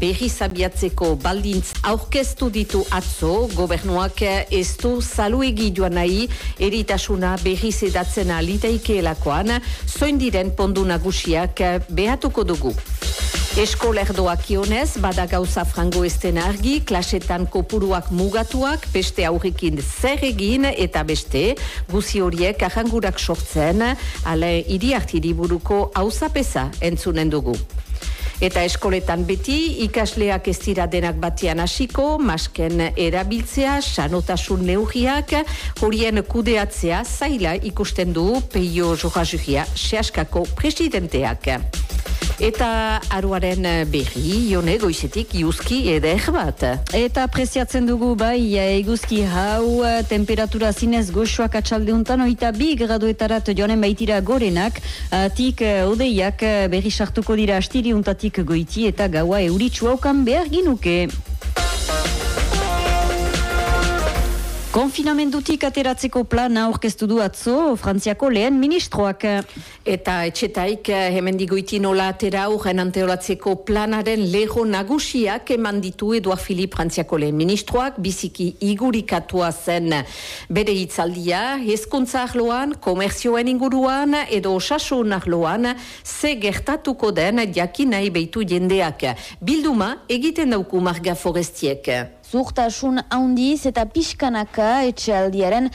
berri zabiatzeko baldintz aurkeztu ditu atzo, gobernuak ez du zaluegi joan nahi eritasuna berri zedatzen alitaikeelakoan, zoin diren pondu nagusiak behatuko dugu. Eskolerdoak ionez, bada gauza frango esten argi, klasetan kopuruak mugatuak, beste aurrekin zer egin eta beste, guzi horiek ahangurak sortzen, ale iriartiri buruko hauzapesa entzunen dugu. Eta eskoletan beti, ikasleak ez dira denak batian hasiko, masken erabiltzea, sanotasun neugiak, horien kudeatzea zaila ikusten du peio johazuhia sehaskako presidenteak. Eta aruaren berri, jone goizetik, iuzki eder bat. Eta preziatzen dugu bai, eguzki hau, temperatura zinez goxoak atxaldeuntan, oita bi graduetarat joanen baitira gorenak, atik odeiak berri sartuko dira astiriuntatik goiti eta gaua euritxu haukan behar ginuke. Konfinamendutik ateratzeko plana aurkeztu du atzo Frantziako lehen ministroak. Eta etxetaik hemen digoiti nola atera horren anteolatzeko planaren leho nagusiak eman ditu Eduard Filip Frantziako lehen ministroak biziki igurikatua zen bere hitzaldia, hezkuntza arloan, komerzioen inguruan edo osasun arloan ze gertatuko den jakin nahi behitu jendeak. Bilduma egiten dauku marga forestiek. Zurtasun haundiz eta pixkanaka etxealdiaren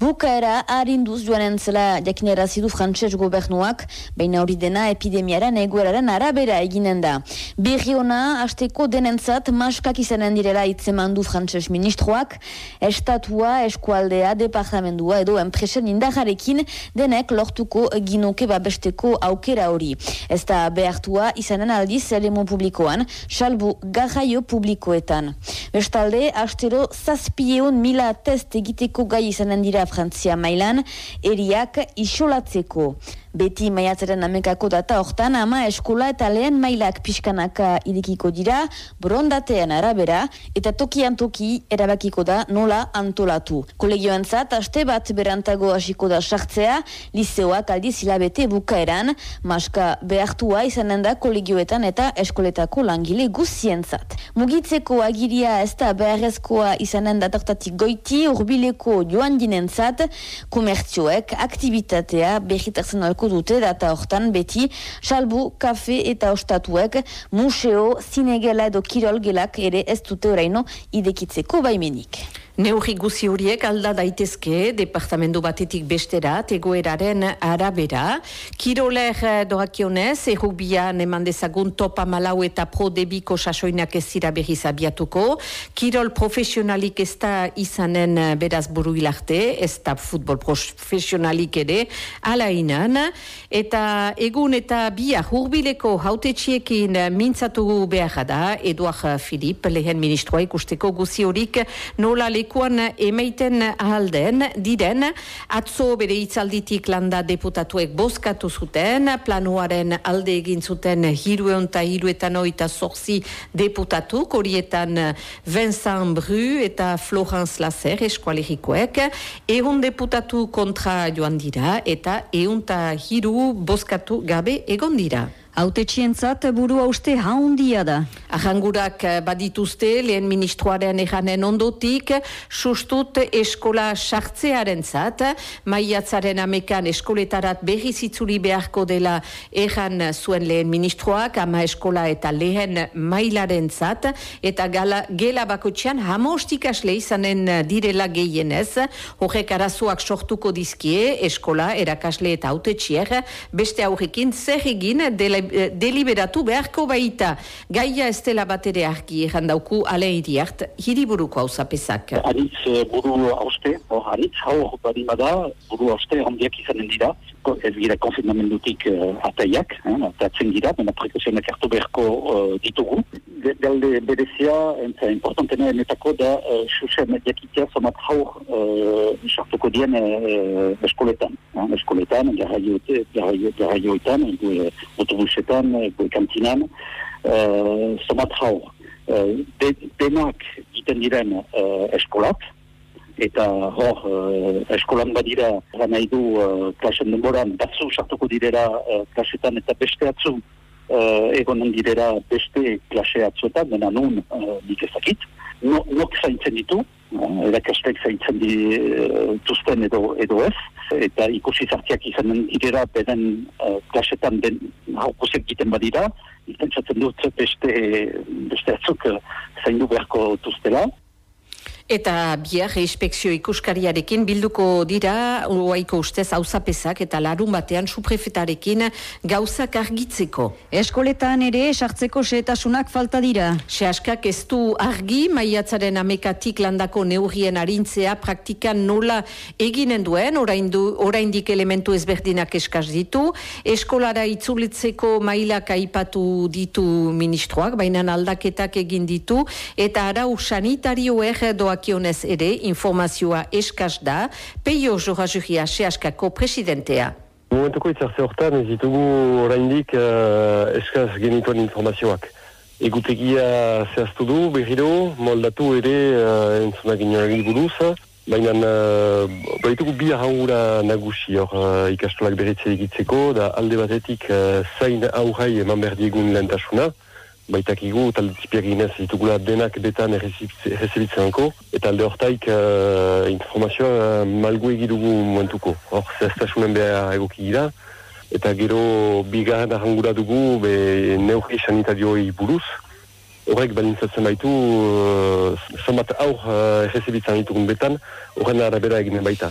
Bukaera harinduz joan entzela jakinera zidu frantses gobernuak, baina hori dena epidemiaren egoeraren arabera eginen da. Berri hona, hasteko denentzat maskak izanen direla itzeman du frantses ministroak, estatua, eskualdea, departamendua edo enpresen indajarekin denek lortuko ginoke babesteko aukera hori. Ez da behartua izanen aldiz elemo publikoan, salbu garraio publikoetan. Bestalde, hastero zazpieun mila test egiteko gai izanen dira Frantzia mailan, eriak isolatzeko. Beti maiatzaren amekako data hortan ama eskola eta lehen mailak pixkanaka idikiko dira, brondatean arabera, eta tokian toki erabakiko da nola antolatu. Kolegioan zat, aste bat berantago hasiko da sartzea, liseoak aldiz hilabete bukaeran, maska behartua izanen da kolegioetan eta eskoletako langile guzien zat. Mugitzeko agiria ez da beharrezkoa izanen datortatik goiti, urbileko joan dinen zat, komertzioek, aktivitatea, behitarzen alko dute data hortan beti, salbu, kafe eta ostatuek, museo, zinegela edo kirolgelak ere ez dute oraino idekitzeko baimenik. Neurri guzi horiek alda daitezke departamendu batetik bestera, egoeraren arabera. Kiroler eh, doakionez, errubian eman dezagun topa malau eta pro debiko sasoinak ez zira berriz abiatuko. Kirol profesionalik ez da izanen eh, beraz buru ilarte, ez da futbol profesionalik ere, ala inan. Eta egun eta biak hurbileko haute txiekin mintzatu behar da, Eduard Filip, lehen ministroa ikusteko guzi horik nola leku lekuan emeiten ahalden, diren, atzo bere itzalditik landa deputatuek bozkatu zuten, planuaren alde egin zuten hirueon eta hiruetan oita zorzi deputatu, korietan Vincent Bru eta Florence Lasser eskualerikoek, egun deputatu kontra joan dira eta egun eta hiru bozkatu gabe egon dira. Haute txientzat buru hauste haundia da. Ahangurak eh, badituzte lehen ministroaren eganen ondotik, sustut eskola sartzearen zat, maiatzaren amekan eskoletarat berri zitzuri beharko dela egan zuen lehen ministroak, ama eskola eta lehen mailaren zat, eta gala, gela bakotxean hamostik asle izanen direla gehienez, horrek arazoak sortuko dizkie eskola, erakasle eta haute txier, beste aurrekin zer egin dela deliberatu beharko baita gaia estela batere argi dauku ale iriart hiriburuko hau zapezak. Aritz eh, buru hauste, hor aritz hau badimada buru hauste handiak izanen dira, ez gira konfirmamendutik uh, ataiak, eh, atatzen gira, baina prekazionak hartu beharko uh, ditugu. Galde berezia, entza importantena enetako da, uh, susen jakitea somat haur uh, sartuko dien uh, eskoletan. Uh, eskoletan, garraioetan, autobusetan, uh, kantinan, uh, somat haur. Uh, denak iten diren uh, eskolat, eta hor uh, eskolan badira nahi du uh, klasen denboran batzu sartuko direra uh, klasetan eta beste atzu uh, egonen direra beste klase atzuetan, dena nun uh, nik ezakit. No, nok zaintzen ditu, uh, erakastek zaintzen dituzten edo, edo ez, eta ikusi zartiak izanen direra beren uh, klasetan den haukusek egiten badira, ikentzatzen dut beste, beste atzuk uh, zaindu beharko tuztela. Eta biar inspekzio ikuskariarekin bilduko dira uaiko ustez hauzapezak eta larun batean suprefetarekin gauzak argitzeko. Eskoletan ere esartzeko seetasunak falta dira. Seaskak ez du argi maiatzaren amekatik landako neurrien arintzea praktikan nola eginen duen, oraindik elementu ezberdinak eskaz ditu. Eskolara itzulitzeko mailak aipatu ditu ministroak, baina aldaketak egin ditu, eta arau sanitarioer doak dagokionez ere informazioa eskaz da, peio jorra juria seaskako presidentea. Momentuko itzartze hortan ez ditugu oraindik uh, eskaz genituen informazioak. Egutegia zehaztu du, berriro, moldatu ere uh, entzunak inoari buruz, baina uh, baitugu bi ahangura nagusi hor uh, ikastolak beretze egitzeko, da alde batetik uh, zain aurrai eman behar diegun lentasuna, baitakigu talde tipiak ginez ditugula denak betan errezibitzenako eta alde hortaik uh, informazioa uh, malgu egidugu momentuko. Hor zehaztasunen behar egoki gira. Eta gero bigarren ahangura dugu be neurri sanitarioi buruz. Horrek balintzatzen baitu uh, zonbat aur uh, errezibitzen ditugun betan horren arabera eginen baita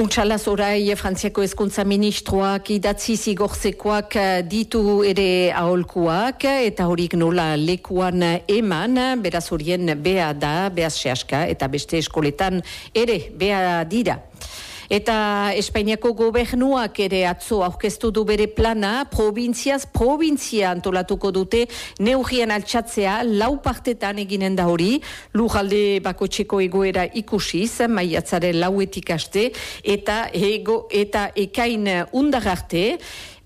Untxalaz orai Frantziako ezkuntza ministroak idatzi zigorzekoak eh, ditu ere aholkuak eta horik nola lekuan eman, beraz horien bea da, beaz sehaska eta beste eskoletan ere bea dira. Eta Espainiako gobernuak ere atzo aurkeztu du bere plana, provintziaz provintzia antolatuko dute neugien altxatzea lau partetan eginen da hori, lujalde bako txeko egoera ikusiz, maiatzaren lauetik aste, eta, ego, eta ekain undararte,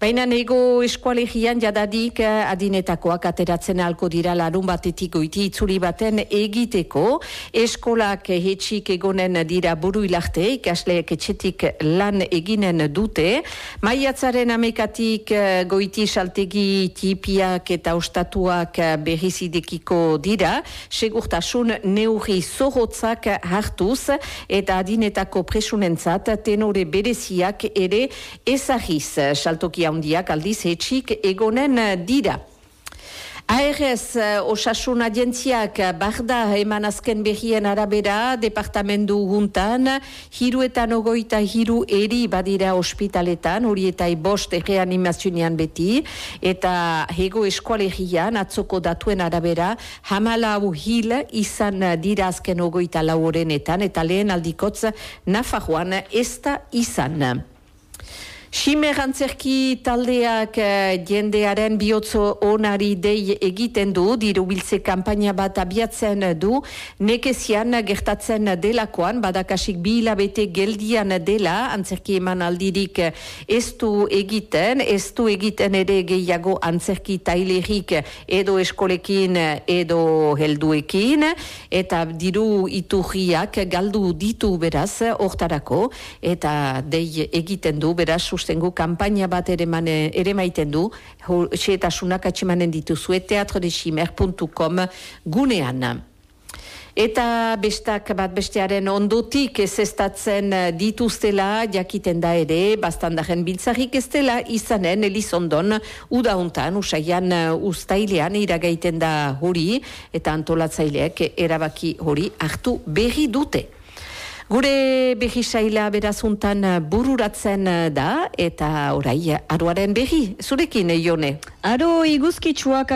Baina nego eskualegian jadadik eh, adinetakoak ateratzen alko dira larun batetik goiti itzuli baten egiteko. Eskolak hetxik egonen dira buru ilarte, ikasleek etxetik lan eginen dute. Maiatzaren amekatik eh, goiti saltegi tipiak eta ostatuak eh, berrizidekiko dira. Segurtasun neurri zorrotzak hartuz eta adinetako presunentzat tenore bereziak ere ezagiz saltokia handiak aldiz etxik egonen dira. ARS osasun agentziak barda eman azken behien arabera departamendu guntan, hiruetan ogoita hiru eri badira ospitaletan, horietai bost reanimazionian beti, eta hego eskualegian atzoko datuen arabera, hamalau hil izan dira azken ogoita laurenetan, eta lehen aldikotz nafajuan ez da izan. Simer antzerki taldeak uh, jendearen bihotzo onari dei egiten du, diru biltze kampaina bat abiatzen du, nekezian gertatzen delakoan, badakasik bi hilabete geldian dela, antzerki eman aldirik ez du egiten, ez du egiten ere gehiago antzerki tailerik edo eskolekin edo helduekin, eta diru iturriak galdu ditu beraz, hortarako, eta dei egiten du, beraz, ikusten kampaina bat ere, mane, ere maiten du, xeetasunak atximanen dituzue, teatrodesimer.com gunean. Eta bestak bat bestearen ondotik ez estatzen dituztela jakiten da ere, bastandaren biltzarik ez dela izanen Elizondon udauntan, usaian ustailean iragaiten da hori, eta antolatzaileak erabaki hori hartu berri dute. Gure behi saila berazuntan bururatzen da, eta orai, aruaren behi, zurekin, Ione? Aro iguzkitsuak